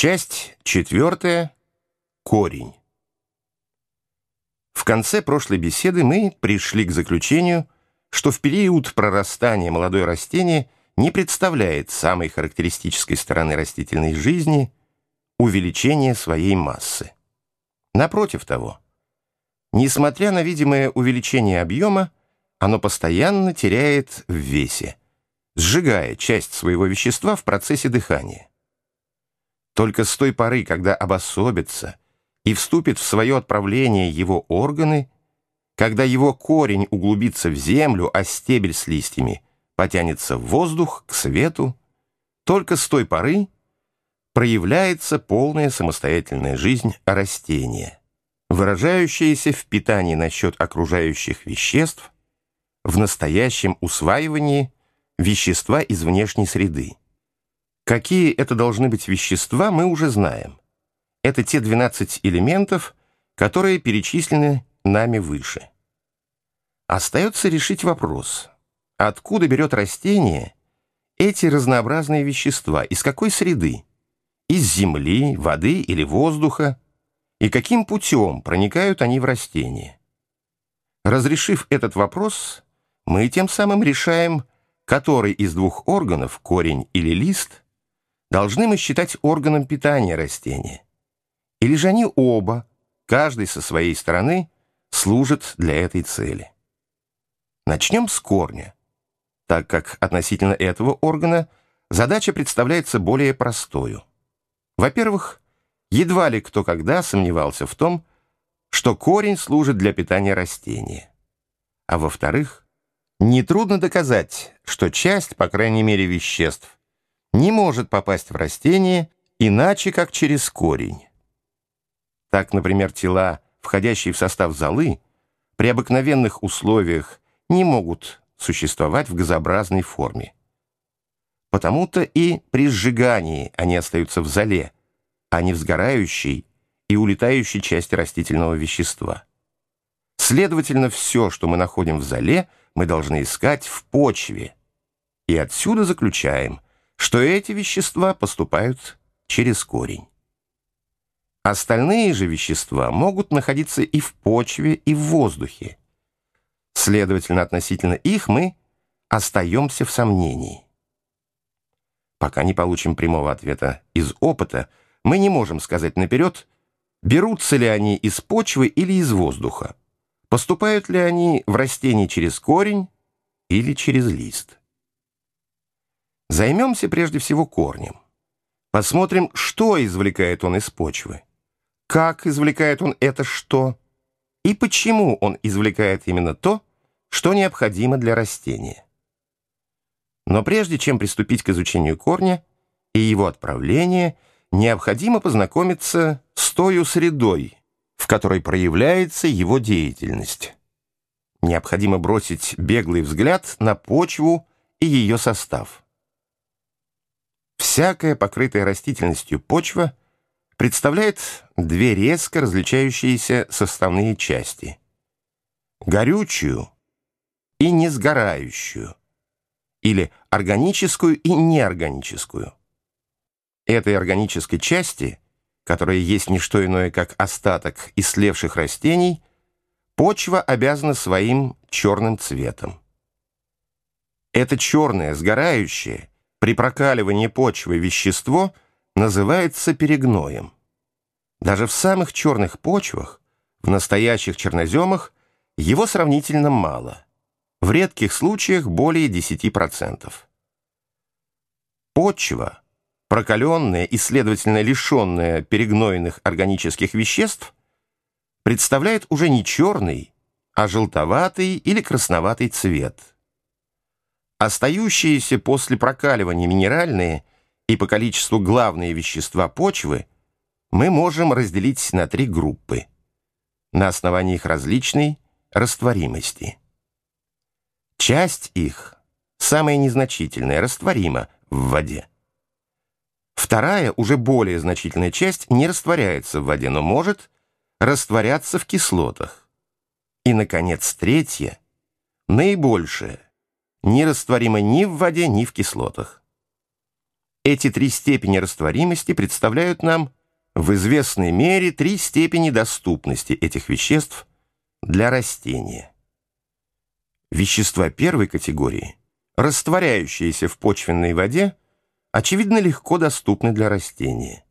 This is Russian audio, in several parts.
Часть четвертая. Корень. В конце прошлой беседы мы пришли к заключению, что в период прорастания молодое растение не представляет самой характеристической стороны растительной жизни увеличения своей массы. Напротив того, несмотря на видимое увеличение объема, оно постоянно теряет в весе, сжигая часть своего вещества в процессе дыхания. Только с той поры, когда обособится и вступит в свое отправление его органы, когда его корень углубится в землю, а стебель с листьями потянется в воздух, к свету, только с той поры проявляется полная самостоятельная жизнь растения, выражающаяся в питании насчет окружающих веществ, в настоящем усваивании вещества из внешней среды. Какие это должны быть вещества, мы уже знаем. Это те 12 элементов, которые перечислены нами выше. Остается решить вопрос, откуда берет растение эти разнообразные вещества, из какой среды? Из земли, воды или воздуха? И каким путем проникают они в растение? Разрешив этот вопрос, мы тем самым решаем, который из двух органов, корень или лист – должны мы считать органом питания растения? Или же они оба, каждый со своей стороны, служат для этой цели? Начнем с корня, так как относительно этого органа задача представляется более простою. Во-первых, едва ли кто когда сомневался в том, что корень служит для питания растения. А во-вторых, нетрудно доказать, что часть, по крайней мере, веществ, не может попасть в растение иначе, как через корень. Так, например, тела, входящие в состав золы, при обыкновенных условиях не могут существовать в газообразной форме. Потому-то и при сжигании они остаются в золе, а не в сгорающей и улетающей части растительного вещества. Следовательно, все, что мы находим в золе, мы должны искать в почве. И отсюда заключаем – что эти вещества поступают через корень. Остальные же вещества могут находиться и в почве, и в воздухе. Следовательно, относительно их мы остаемся в сомнении. Пока не получим прямого ответа из опыта, мы не можем сказать наперед, берутся ли они из почвы или из воздуха, поступают ли они в растение через корень или через лист. Займемся прежде всего корнем. Посмотрим, что извлекает он из почвы, как извлекает он это что, и почему он извлекает именно то, что необходимо для растения. Но прежде чем приступить к изучению корня и его отправления, необходимо познакомиться с той средой, в которой проявляется его деятельность. Необходимо бросить беглый взгляд на почву и ее состав. Всякая покрытая растительностью почва представляет две резко различающиеся составные части. Горючую и несгорающую, или органическую и неорганическую. Этой органической части, которая есть не что иное, как остаток ислевших растений, почва обязана своим черным цветом. Это черное, сгорающее – при прокаливании почвы вещество называется перегноем. Даже в самых черных почвах, в настоящих черноземах, его сравнительно мало. В редких случаях более 10%. Почва, прокаленная и, следовательно, лишенная перегнойных органических веществ, представляет уже не черный, а желтоватый или красноватый цвет – Остающиеся после прокаливания минеральные и по количеству главные вещества почвы мы можем разделить на три группы на основании их различной растворимости. Часть их, самая незначительная, растворима в воде. Вторая, уже более значительная часть, не растворяется в воде, но может растворяться в кислотах. И, наконец, третья, наибольшая, не растворима ни в воде, ни в кислотах. Эти три степени растворимости представляют нам в известной мере три степени доступности этих веществ для растения. Вещества первой категории, растворяющиеся в почвенной воде, очевидно легко доступны для растения.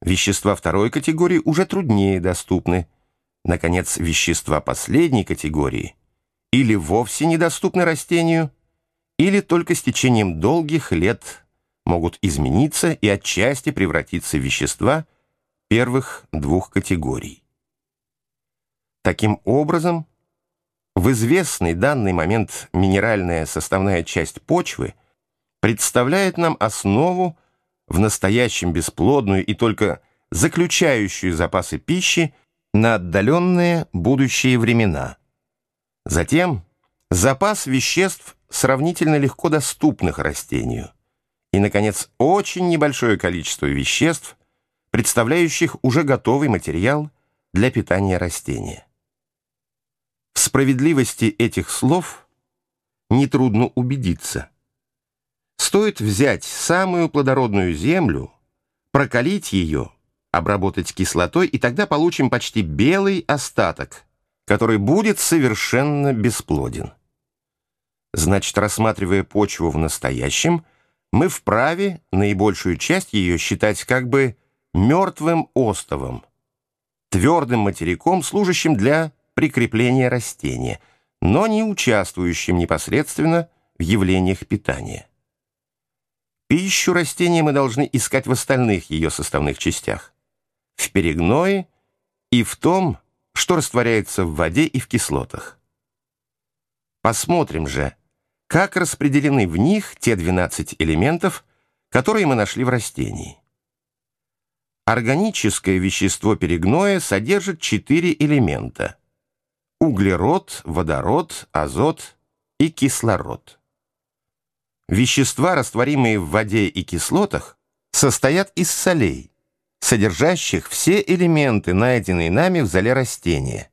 Вещества второй категории уже труднее доступны. Наконец, вещества последней категории или вовсе недоступны растению, или только с течением долгих лет могут измениться и отчасти превратиться в вещества первых двух категорий. Таким образом, в известный данный момент минеральная составная часть почвы представляет нам основу в настоящем бесплодную и только заключающую запасы пищи на отдаленные будущие времена. Затем запас веществ сравнительно легко доступных растению – и, наконец, очень небольшое количество веществ, представляющих уже готовый материал для питания растения. В справедливости этих слов нетрудно убедиться. Стоит взять самую плодородную землю, прокалить ее, обработать кислотой, и тогда получим почти белый остаток, который будет совершенно бесплоден. Значит, рассматривая почву в настоящем – мы вправе наибольшую часть ее считать как бы мертвым остовом, твердым материком, служащим для прикрепления растения, но не участвующим непосредственно в явлениях питания. Пищу растения мы должны искать в остальных ее составных частях, в перегное и в том, что растворяется в воде и в кислотах. Посмотрим же, как распределены в них те 12 элементов, которые мы нашли в растении. Органическое вещество перегноя содержит четыре элемента – углерод, водород, азот и кислород. Вещества, растворимые в воде и кислотах, состоят из солей, содержащих все элементы, найденные нами в зале растения,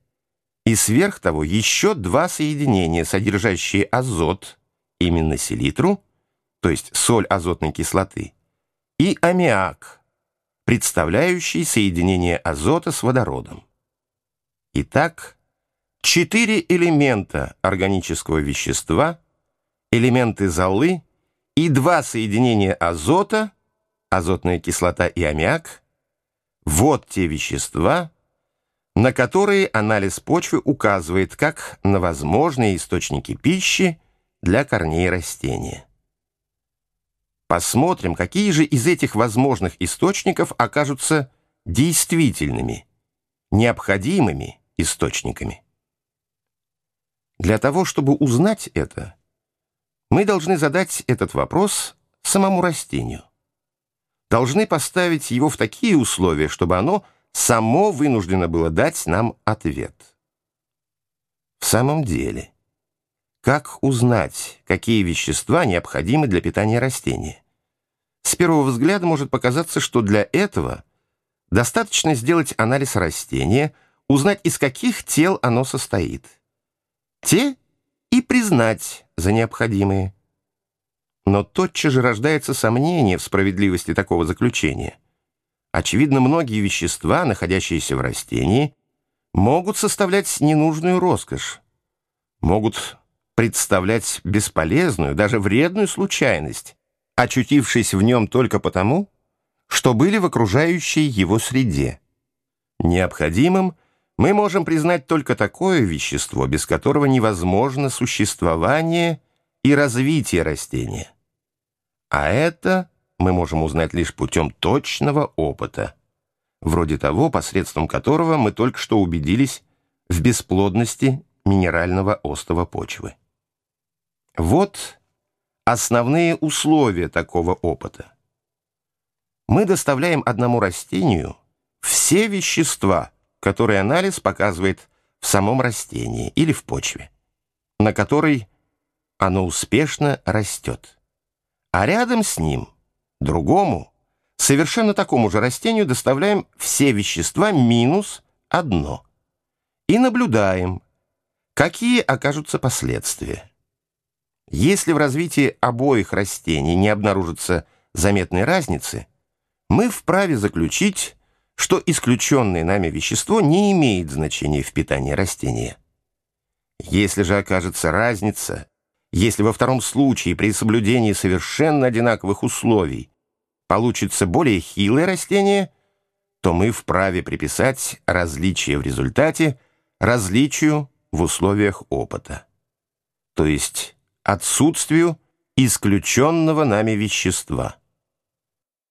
и сверх того еще два соединения, содержащие азот – именно селитру, то есть соль азотной кислоты, и аммиак, представляющий соединение азота с водородом. Итак, четыре элемента органического вещества, элементы золы и два соединения азота, азотная кислота и аммиак, вот те вещества, на которые анализ почвы указывает как на возможные источники пищи для корней растения. Посмотрим, какие же из этих возможных источников окажутся действительными, необходимыми источниками. Для того, чтобы узнать это, мы должны задать этот вопрос самому растению. Должны поставить его в такие условия, чтобы оно само вынуждено было дать нам ответ. В самом деле, как узнать, какие вещества необходимы для питания растения? С первого взгляда может показаться, что для этого достаточно сделать анализ растения, узнать, из каких тел оно состоит. Те и признать за необходимые. Но тотчас же рождается сомнение в справедливости такого заключения. Очевидно, многие вещества, находящиеся в растении, могут составлять ненужную роскошь, могут представлять бесполезную, даже вредную случайность, очутившись в нем только потому, что были в окружающей его среде. Необходимым мы можем признать только такое вещество, без которого невозможно существование и развитие растения. А это мы можем узнать лишь путем точного опыта, вроде того, посредством которого мы только что убедились в бесплодности минерального остова почвы. Вот основные условия такого опыта. Мы доставляем одному растению все вещества, которые анализ показывает в самом растении или в почве, на которой оно успешно растет. А рядом с ним, другому, совершенно такому же растению доставляем все вещества минус одно и наблюдаем, какие окажутся последствия. Если в развитии обоих растений не обнаружится заметной разницы, мы вправе заключить, что исключенное нами вещество не имеет значения в питании растения. Если же окажется разница, если во втором случае при соблюдении совершенно одинаковых условий получится более хилое растение, то мы вправе приписать различие в результате различию в условиях опыта, то есть отсутствию исключенного нами вещества.